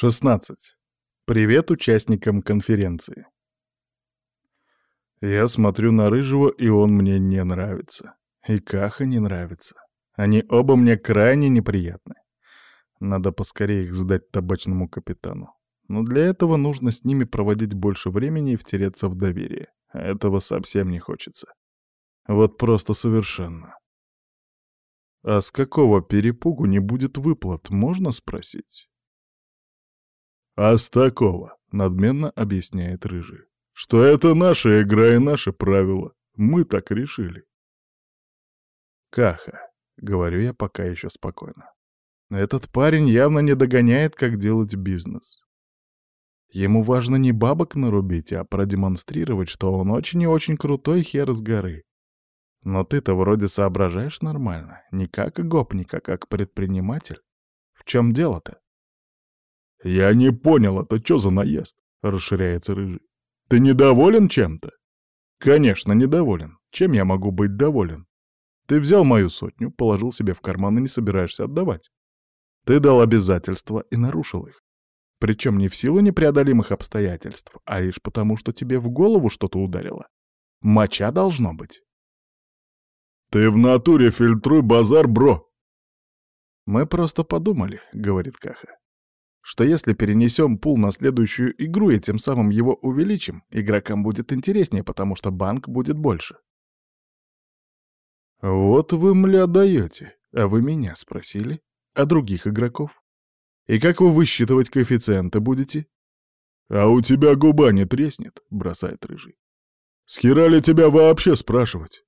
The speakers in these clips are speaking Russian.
16. Привет участникам конференции. Я смотрю на Рыжего, и он мне не нравится. И Каха не нравится. Они оба мне крайне неприятны. Надо поскорее их сдать табачному капитану. Но для этого нужно с ними проводить больше времени и втереться в доверие. А этого совсем не хочется. Вот просто совершенно. А с какого перепугу не будет выплат, можно спросить? «А с такого», — надменно объясняет Рыжий, «что это наша игра и наши правила. Мы так решили». «Каха», — говорю я пока еще спокойно. «Этот парень явно не догоняет, как делать бизнес. Ему важно не бабок нарубить, а продемонстрировать, что он очень и очень крутой хер с горы. Но ты-то вроде соображаешь нормально, не как гопник, а как предприниматель. В чем дело-то?» «Я не понял, это что за наезд?» — расширяется Рыжий. «Ты недоволен чем-то?» «Конечно, недоволен. Чем я могу быть доволен? Ты взял мою сотню, положил себе в карман и не собираешься отдавать. Ты дал обязательства и нарушил их. Причем не в силу непреодолимых обстоятельств, а лишь потому, что тебе в голову что-то ударило. Моча должно быть. «Ты в натуре фильтруй базар, бро!» «Мы просто подумали», — говорит Каха что если перенесем пул на следующую игру и тем самым его увеличим, игрокам будет интереснее, потому что банк будет больше. Вот вы, мля, даете. А вы меня спросили? А других игроков? И как вы высчитывать коэффициенты будете? А у тебя губа не треснет, бросает Рыжий. С хера ли тебя вообще спрашивать?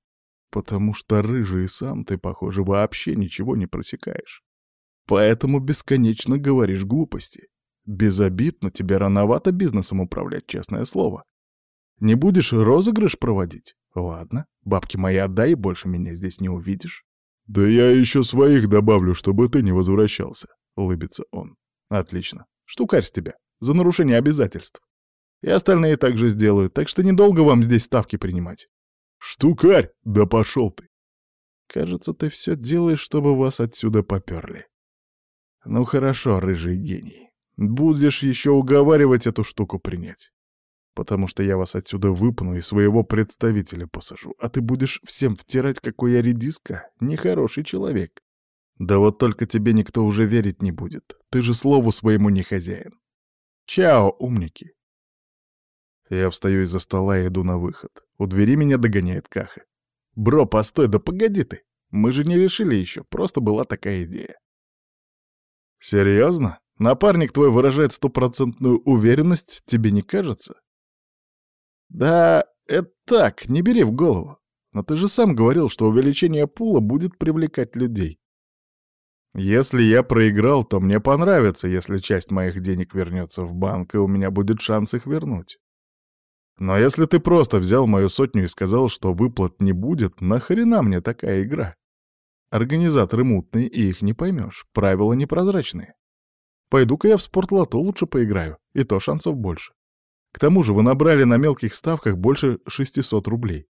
Потому что, Рыжий, сам ты, похоже, вообще ничего не просекаешь. Поэтому бесконечно говоришь глупости. Без обид, но тебе рановато бизнесом управлять, честное слово. Не будешь розыгрыш проводить? Ладно, бабки мои отдай, и больше меня здесь не увидишь. Да я еще своих добавлю, чтобы ты не возвращался, улыбится он. Отлично. Штукарь с тебя. За нарушение обязательств. И остальные также сделают, так что недолго вам здесь ставки принимать. Штукарь? Да пошел ты. Кажется, ты все делаешь, чтобы вас отсюда поперли. Ну хорошо, рыжий гений. Будешь еще уговаривать эту штуку принять. Потому что я вас отсюда выпну и своего представителя посажу, а ты будешь всем втирать, какой я редиска, нехороший человек. Да вот только тебе никто уже верить не будет. Ты же слову своему не хозяин. Чао, умники. Я встаю из-за стола и иду на выход. У двери меня догоняет Каха. «Бро, постой, да погоди ты! Мы же не решили еще, просто была такая идея». «Серьезно? Напарник твой выражает стопроцентную уверенность, тебе не кажется?» «Да, это так, не бери в голову. Но ты же сам говорил, что увеличение пула будет привлекать людей. Если я проиграл, то мне понравится, если часть моих денег вернется в банк, и у меня будет шанс их вернуть. Но если ты просто взял мою сотню и сказал, что выплат не будет, нахрена мне такая игра? Организаторы мутные, и их не поймешь. Правила непрозрачные. Пойду-ка я в спортлото лучше поиграю, и то шансов больше. К тому же вы набрали на мелких ставках больше 600 рублей.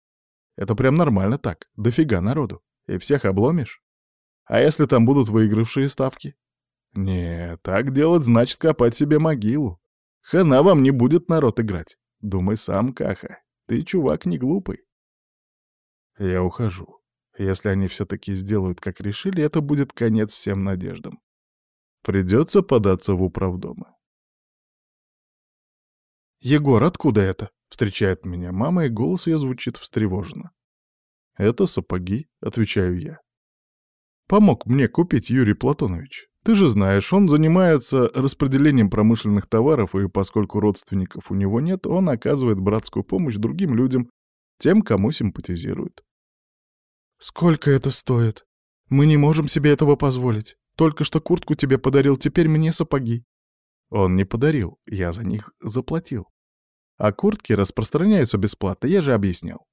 Это прям нормально так, дофига народу. И всех обломишь. А если там будут выигравшие ставки? Не, так делать значит копать себе могилу. Хана вам не будет народ играть. Думай сам, Каха. Ты чувак не глупый. Я ухожу. Если они все-таки сделают, как решили, это будет конец всем надеждам. Придется податься в управдомы. «Егор, откуда это?» — встречает меня мама, и голос ее звучит встревоженно. «Это сапоги», — отвечаю я. «Помог мне купить Юрий Платонович. Ты же знаешь, он занимается распределением промышленных товаров, и поскольку родственников у него нет, он оказывает братскую помощь другим людям, тем, кому симпатизирует. «Сколько это стоит? Мы не можем себе этого позволить. Только что куртку тебе подарил, теперь мне сапоги». Он не подарил, я за них заплатил. А куртки распространяются бесплатно, я же объяснял.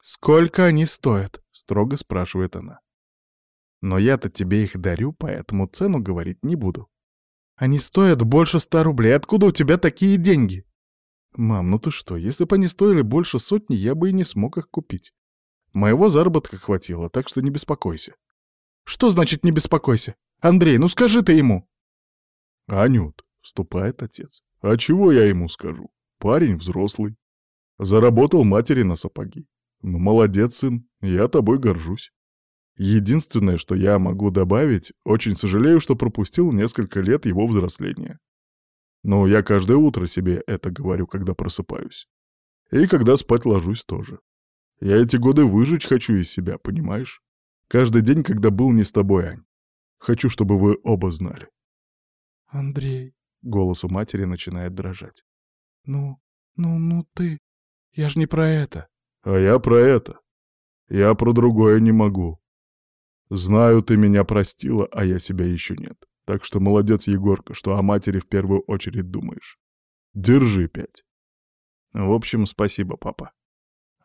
«Сколько они стоят?» — строго спрашивает она. «Но я-то тебе их дарю, поэтому цену говорить не буду». «Они стоят больше ста рублей. Откуда у тебя такие деньги?» «Мам, ну ты что, если бы они стоили больше сотни, я бы и не смог их купить. Моего заработка хватило, так что не беспокойся. Что значит не беспокойся? Андрей, ну скажи ты ему. Анют, Вступает отец. А чего я ему скажу? Парень взрослый. Заработал матери на сапоги. Ну, молодец, сын, я тобой горжусь. Единственное, что я могу добавить, очень сожалею, что пропустил несколько лет его взросления. Но я каждое утро себе это говорю, когда просыпаюсь. И когда спать ложусь тоже. Я эти годы выжечь хочу из себя, понимаешь? Каждый день, когда был не с тобой, Ань. Хочу, чтобы вы оба знали. Андрей, голос у матери начинает дрожать. Ну, ну, ну ты. Я ж не про это. А я про это. Я про другое не могу. Знаю, ты меня простила, а я себя еще нет. Так что молодец, Егорка, что о матери в первую очередь думаешь. Держи пять. В общем, спасибо, папа.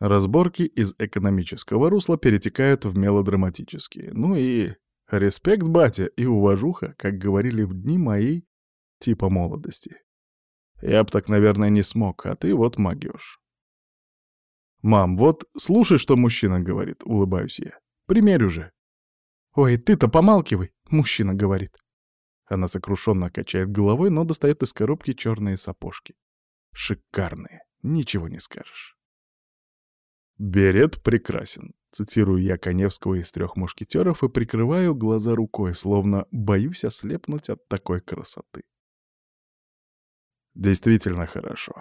Разборки из экономического русла перетекают в мелодраматические. Ну и респект, батя, и уважуха, как говорили в дни моей типа молодости. Я б так, наверное, не смог, а ты вот магиош. «Мам, вот слушай, что мужчина говорит», — улыбаюсь я. «Примерь уже». «Ой, ты-то помалкивай», — мужчина говорит. Она сокрушенно качает головой, но достает из коробки черные сапожки. Шикарные, ничего не скажешь. «Берет прекрасен», — цитирую я Коневского из «Трех мушкетеров» и прикрываю глаза рукой, словно боюсь ослепнуть от такой красоты. Действительно хорошо.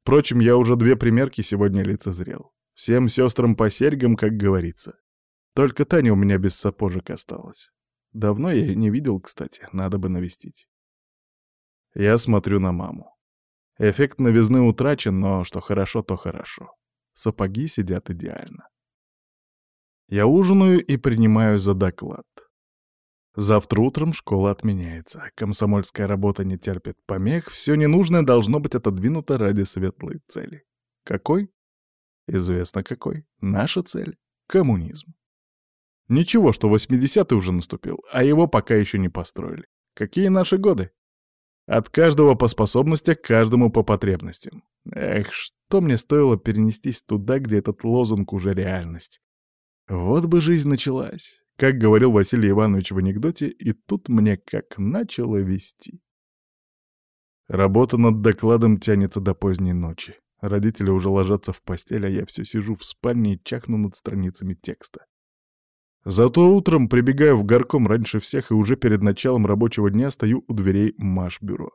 Впрочем, я уже две примерки сегодня лицезрел. Всем сестрам по серьгам, как говорится. Только Таня у меня без сапожек осталась. Давно я ее не видел, кстати, надо бы навестить. Я смотрю на маму. Эффект новизны утрачен, но что хорошо, то хорошо. Сапоги сидят идеально. Я ужинаю и принимаю за доклад. Завтра утром школа отменяется. Комсомольская работа не терпит помех. Все ненужное должно быть отодвинуто ради светлой цели. Какой? Известно какой. Наша цель — коммунизм. Ничего, что 80-й уже наступил, а его пока еще не построили. Какие наши годы? От каждого по способностям, каждому по потребностям. Эх, что мне стоило перенестись туда, где этот лозунг уже реальность. Вот бы жизнь началась, как говорил Василий Иванович в анекдоте, и тут мне как начало вести. Работа над докладом тянется до поздней ночи. Родители уже ложатся в постель, а я все сижу в спальне и чахну над страницами текста. Зато утром прибегаю в горком раньше всех и уже перед началом рабочего дня стою у дверей Машбюро.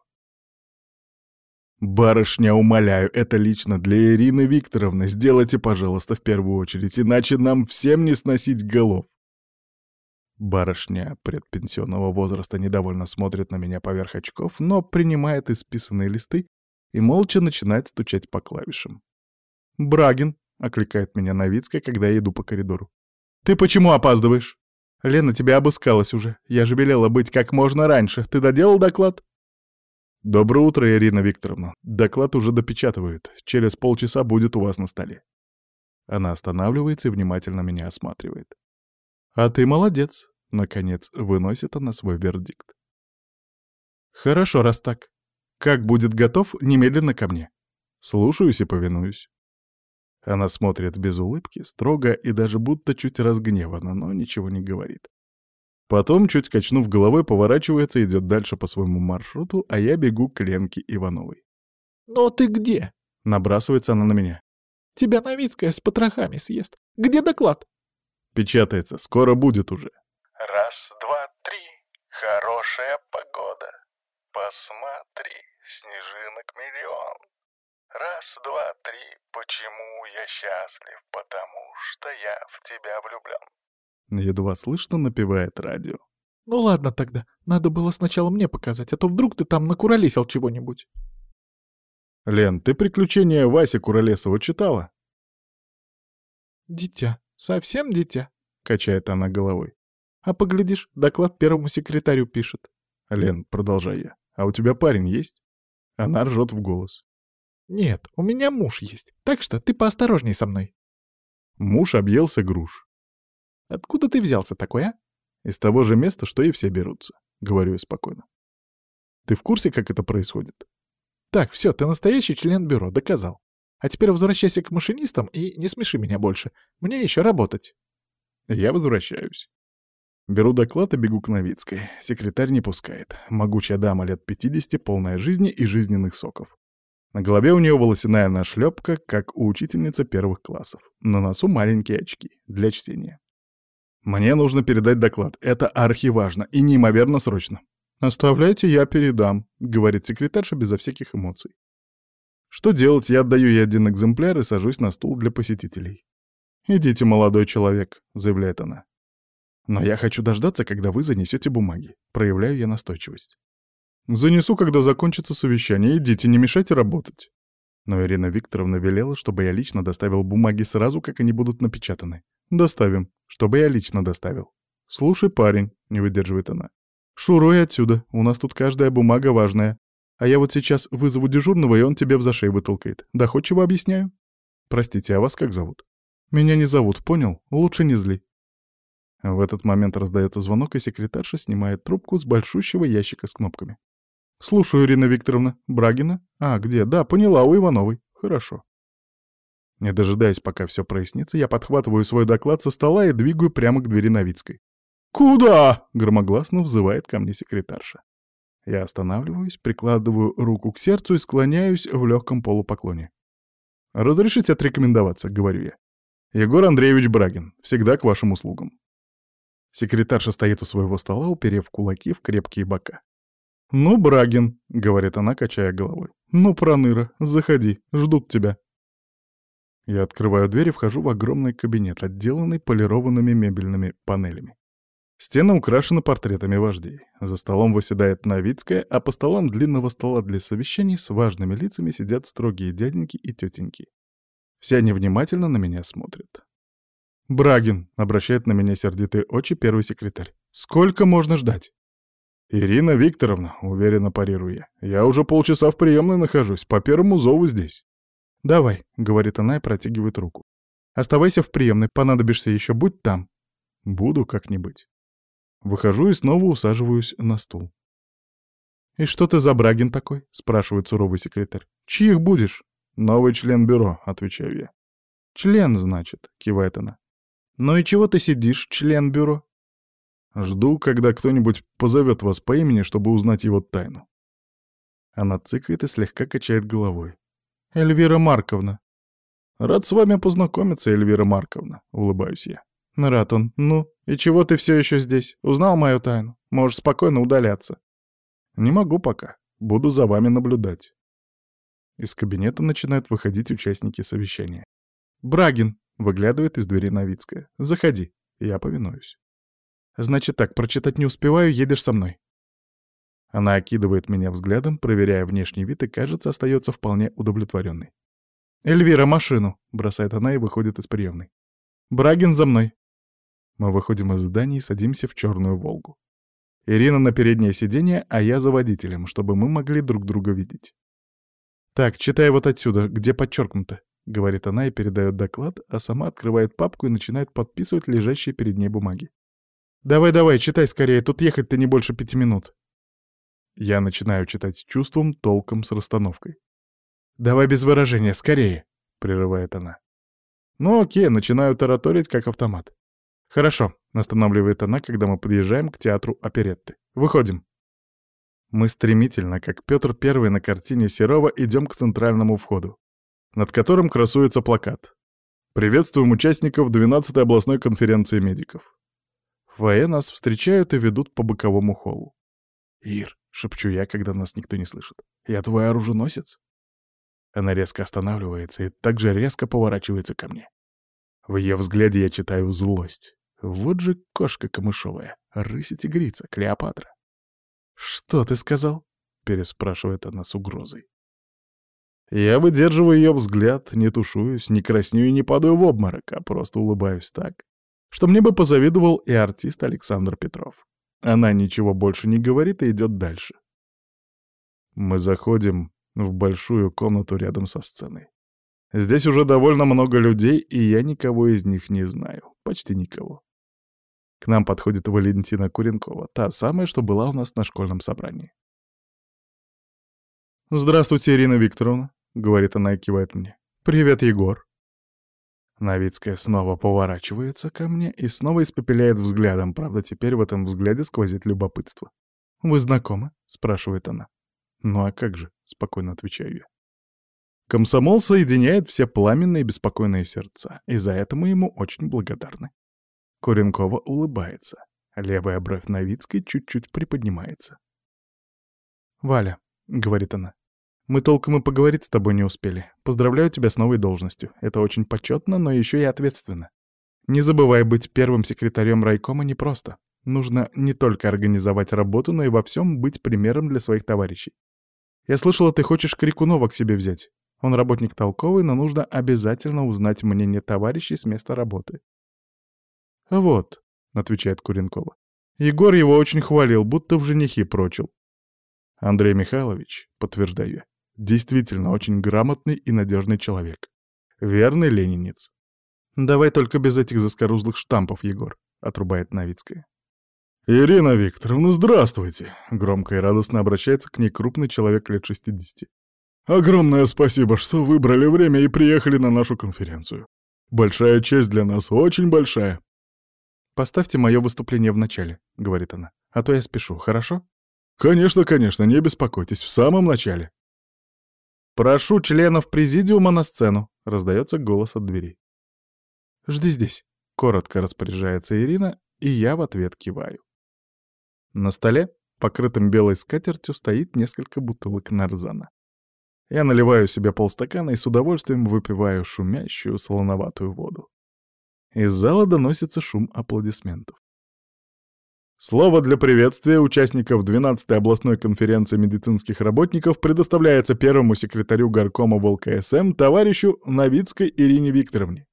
«Барышня, умоляю, это лично для Ирины Викторовны. Сделайте, пожалуйста, в первую очередь, иначе нам всем не сносить голов». Барышня предпенсионного возраста недовольно смотрит на меня поверх очков, но принимает исписанные листы и молча начинает стучать по клавишам. «Брагин», — окликает меня Новицкая, когда я иду по коридору. «Ты почему опаздываешь?» «Лена тебя обыскалась уже. Я же велела быть как можно раньше. Ты доделал доклад?» «Доброе утро, Ирина Викторовна. Доклад уже допечатывают. Через полчаса будет у вас на столе». Она останавливается и внимательно меня осматривает. «А ты молодец», — наконец выносит она свой вердикт. «Хорошо, раз так. Как будет готов, немедленно ко мне. Слушаюсь и повинуюсь». Она смотрит без улыбки, строго и даже будто чуть разгневана, но ничего не говорит. Потом, чуть качнув головой, поворачивается и идет дальше по своему маршруту, а я бегу к Ленке Ивановой. «Но ты где?» — набрасывается она на меня. «Тебя Новицкая с потрохами съест. Где доклад?» Печатается, скоро будет уже. Раз, два, три. Хорошая погода. Посмотри, снежинок миллион. Раз, два, три. Почему я счастлив? Потому что я в тебя влюблен. Едва слышно напевает радио. Ну ладно тогда, надо было сначала мне показать, а то вдруг ты там накуролесил чего-нибудь. Лен, ты «Приключения Васи Куролесова» читала? Дитя, совсем дитя, качает она головой. А поглядишь, доклад первому секретарю пишет. Лен, продолжай я. А у тебя парень есть? Она ржет в голос. «Нет, у меня муж есть, так что ты поосторожней со мной». Муж объелся груш. «Откуда ты взялся такой, а?» «Из того же места, что и все берутся», — говорю я спокойно. «Ты в курсе, как это происходит?» «Так, все, ты настоящий член бюро, доказал. А теперь возвращайся к машинистам и не смеши меня больше. Мне еще работать». Я возвращаюсь. Беру доклад и бегу к Новицкой. Секретарь не пускает. Могучая дама лет 50, полная жизни и жизненных соков. На голове у нее волосяная нашлепка, как у учительницы первых классов. На носу маленькие очки для чтения. Мне нужно передать доклад. Это архиважно и неимоверно срочно. «Оставляйте, я передам», — говорит секретарша безо всяких эмоций. Что делать, я отдаю ей один экземпляр и сажусь на стул для посетителей. «Идите, молодой человек», — заявляет она. Но я хочу дождаться, когда вы занесете бумаги. Проявляю я настойчивость. Занесу, когда закончится совещание. Идите, не мешайте работать. Но Ирина Викторовна велела, чтобы я лично доставил бумаги сразу, как они будут напечатаны. Доставим, чтобы я лично доставил. Слушай, парень, не выдерживает она. Шуруй отсюда, у нас тут каждая бумага важная. А я вот сейчас вызову дежурного, и он тебе в зашей вытолкает. Доходчиво объясняю. Простите, а вас как зовут? Меня не зовут, понял? Лучше не зли. В этот момент раздается звонок, и секретарша снимает трубку с большущего ящика с кнопками. «Слушаю, Ирина Викторовна. Брагина? А, где? Да, поняла, у Ивановой. Хорошо». Не дожидаясь, пока все прояснится, я подхватываю свой доклад со стола и двигаю прямо к двери Новицкой. «Куда?» — громогласно взывает ко мне секретарша. Я останавливаюсь, прикладываю руку к сердцу и склоняюсь в легком полупоклоне. «Разрешите отрекомендоваться», — говорю я. «Егор Андреевич Брагин. Всегда к вашим услугам». Секретарша стоит у своего стола, уперев кулаки в крепкие бока. «Ну, Брагин», — говорит она, качая головой. «Ну, Проныра, заходи, ждут тебя». Я открываю дверь и вхожу в огромный кабинет, отделанный полированными мебельными панелями. Стены украшены портретами вождей. За столом выседает Новицкая, а по столам длинного стола для совещаний с важными лицами сидят строгие дяденьки и тетеньки. Все они внимательно на меня смотрят. «Брагин», — обращает на меня сердитые очи первый секретарь. «Сколько можно ждать?» «Ирина Викторовна», — уверенно парирую я, — «я уже полчаса в приемной нахожусь, по первому зову здесь». «Давай», — говорит она и протягивает руку. «Оставайся в приемной, понадобишься еще, будь там». «Буду как-нибудь». Выхожу и снова усаживаюсь на стул. «И что ты за Брагин такой?» — спрашивает суровый секретарь. «Чьих будешь?» «Новый член бюро», — отвечаю я. «Член, значит», — кивает она. «Ну и чего ты сидишь, член бюро?» «Жду, когда кто-нибудь позовет вас по имени, чтобы узнать его тайну». Она цыкает и слегка качает головой. «Эльвира Марковна». «Рад с вами познакомиться, Эльвира Марковна», — улыбаюсь я. «Рад он. Ну, и чего ты все еще здесь? Узнал мою тайну? Можешь спокойно удаляться». «Не могу пока. Буду за вами наблюдать». Из кабинета начинают выходить участники совещания. «Брагин!» Выглядывает из двери Новицкая. «Заходи». Я повинуюсь. «Значит так, прочитать не успеваю, едешь со мной». Она окидывает меня взглядом, проверяя внешний вид, и, кажется, остается вполне удовлетворенной. «Эльвира, машину!» — бросает она и выходит из приемной. «Брагин за мной!» Мы выходим из здания и садимся в черную «Волгу». Ирина на переднее сиденье, а я за водителем, чтобы мы могли друг друга видеть. «Так, читай вот отсюда, где подчеркнуто. — говорит она и передает доклад, а сама открывает папку и начинает подписывать лежащие перед ней бумаги. «Давай-давай, читай скорее, тут ехать-то не больше пяти минут». Я начинаю читать с чувством, толком, с расстановкой. «Давай без выражения, скорее!» — прерывает она. «Ну окей, начинаю тараторить, как автомат». «Хорошо», — останавливает она, когда мы подъезжаем к театру оперетты. «Выходим». Мы стремительно, как Петр Первый на картине Серова, идем к центральному входу над которым красуется плакат. «Приветствуем участников 12-й областной конференции медиков». В ВАЭ нас встречают и ведут по боковому холлу. «Ир», — шепчу я, когда нас никто не слышит, — «я твой оруженосец?» Она резко останавливается и также резко поворачивается ко мне. В ее взгляде я читаю злость. Вот же кошка камышовая, рысь-тигрица, Клеопатра. «Что ты сказал?» — переспрашивает она с угрозой. Я выдерживаю ее взгляд, не тушуюсь, не краснею и не падаю в обморок, а просто улыбаюсь так, что мне бы позавидовал и артист Александр Петров. Она ничего больше не говорит и идет дальше. Мы заходим в большую комнату рядом со сценой. Здесь уже довольно много людей, и я никого из них не знаю. Почти никого. К нам подходит Валентина Куренкова, та самая, что была у нас на школьном собрании. «Здравствуйте, Ирина Викторовна», — говорит она и кивает мне. «Привет, Егор». Новицкая снова поворачивается ко мне и снова испепеляет взглядом, правда, теперь в этом взгляде сквозит любопытство. «Вы знакомы?» — спрашивает она. «Ну а как же?» — спокойно отвечаю я. Комсомол соединяет все пламенные и беспокойные сердца, и за это мы ему очень благодарны. Куренкова улыбается. Левая бровь Новицкой чуть-чуть приподнимается. «Валя», — говорит она, — «мы толком и поговорить с тобой не успели. Поздравляю тебя с новой должностью. Это очень почетно, но еще и ответственно. Не забывай, быть первым секретарем райкома непросто. Нужно не только организовать работу, но и во всем быть примером для своих товарищей. Я слышала, ты хочешь Крикунова к себе взять. Он работник толковый, но нужно обязательно узнать мнение товарищей с места работы. «Вот», — отвечает Куренкова. Егор его очень хвалил, будто в женихи прочил. Андрей Михайлович, подтверждаю я, действительно очень грамотный и надежный человек. Верный ленинец. «Давай только без этих заскорузлых штампов, Егор», — отрубает Новицкая. «Ирина Викторовна, здравствуйте!» — громко и радостно обращается к ней крупный человек лет 60. «Огромное спасибо, что выбрали время и приехали на нашу конференцию. Большая честь для нас, очень большая». «Поставьте мое выступление в начале», — говорит она, — «а то я спешу, хорошо?» «Конечно, конечно, не беспокойтесь, в самом начале». «Прошу членов президиума на сцену», — раздается голос от двери. «Жди здесь», — коротко распоряжается Ирина, и я в ответ киваю. На столе, покрытым белой скатертью, стоит несколько бутылок нарзана. Я наливаю себе полстакана и с удовольствием выпиваю шумящую солоноватую воду. Из зала доносится шум аплодисментов. Слово для приветствия участников 12-й областной конференции медицинских работников предоставляется первому секретарю горкома ВЛКСМ товарищу Новицкой Ирине Викторовне.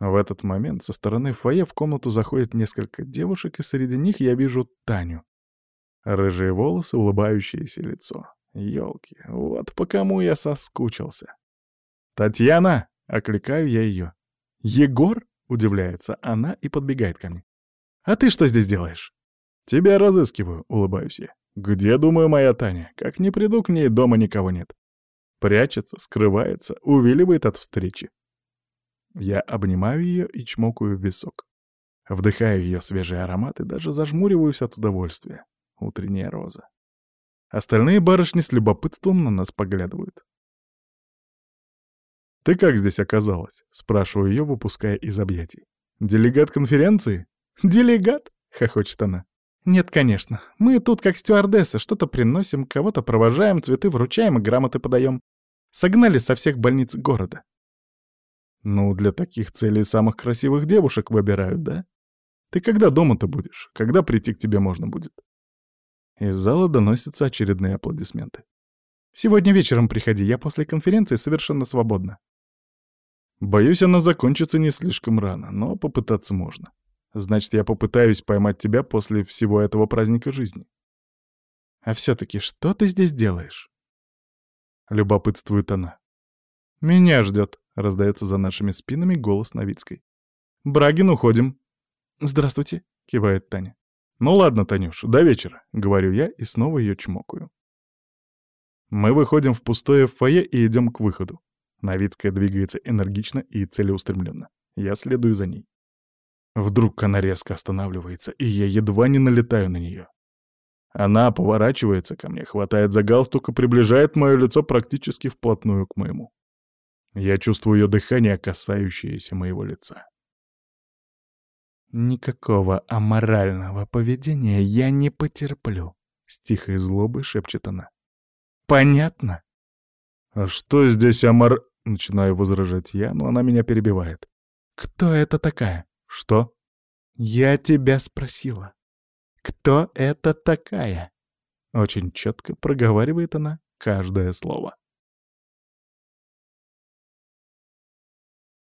В этот момент со стороны фойе в комнату заходит несколько девушек, и среди них я вижу Таню. Рыжие волосы, улыбающееся лицо. Ёлки, вот по кому я соскучился. «Татьяна!» — окликаю я ее. «Егор?» — удивляется она и подбегает ко мне. «А ты что здесь делаешь?» «Тебя разыскиваю», — улыбаюсь я. «Где, думаю, моя Таня? Как не приду к ней, дома никого нет». Прячется, скрывается, увиливает от встречи. Я обнимаю ее и чмокаю в висок. Вдыхаю ее свежий аромат и даже зажмуриваюсь от удовольствия. Утренняя роза. Остальные барышни с любопытством на нас поглядывают. «Ты как здесь оказалась?» — спрашиваю ее, выпуская из объятий. «Делегат конференции?» «Делегат?» — хохочет она. «Нет, конечно. Мы тут как стюардессы, что-то приносим, кого-то провожаем, цветы вручаем и грамоты подаем. Согнали со всех больниц города. Ну, для таких целей самых красивых девушек выбирают, да? Ты когда дома-то будешь? Когда прийти к тебе можно будет? Из зала доносятся очередные аплодисменты. Сегодня вечером приходи, я после конференции совершенно свободна. Боюсь, она закончится не слишком рано, но попытаться можно. Значит, я попытаюсь поймать тебя после всего этого праздника жизни. А все-таки что ты здесь делаешь? Любопытствует она. Меня ждет, Раздается за нашими спинами голос Новицкой. «Брагин, уходим!» «Здравствуйте!» — кивает Таня. «Ну ладно, Танюш, до вечера», — говорю я и снова ее чмокаю. Мы выходим в пустое фойе и идем к выходу. Новицкая двигается энергично и целеустремленно. Я следую за ней. Вдруг она резко останавливается, и я едва не налетаю на нее. Она поворачивается ко мне, хватает за галстук и приближает мое лицо практически вплотную к моему. Я чувствую ее дыхание, касающееся моего лица. «Никакого аморального поведения я не потерплю», — с тихой злобой шепчет она. «Понятно?» «А что здесь амор...» — начинаю возражать я, но она меня перебивает. «Кто это такая?» «Что?» «Я тебя спросила. Кто это такая?» Очень четко проговаривает она каждое слово.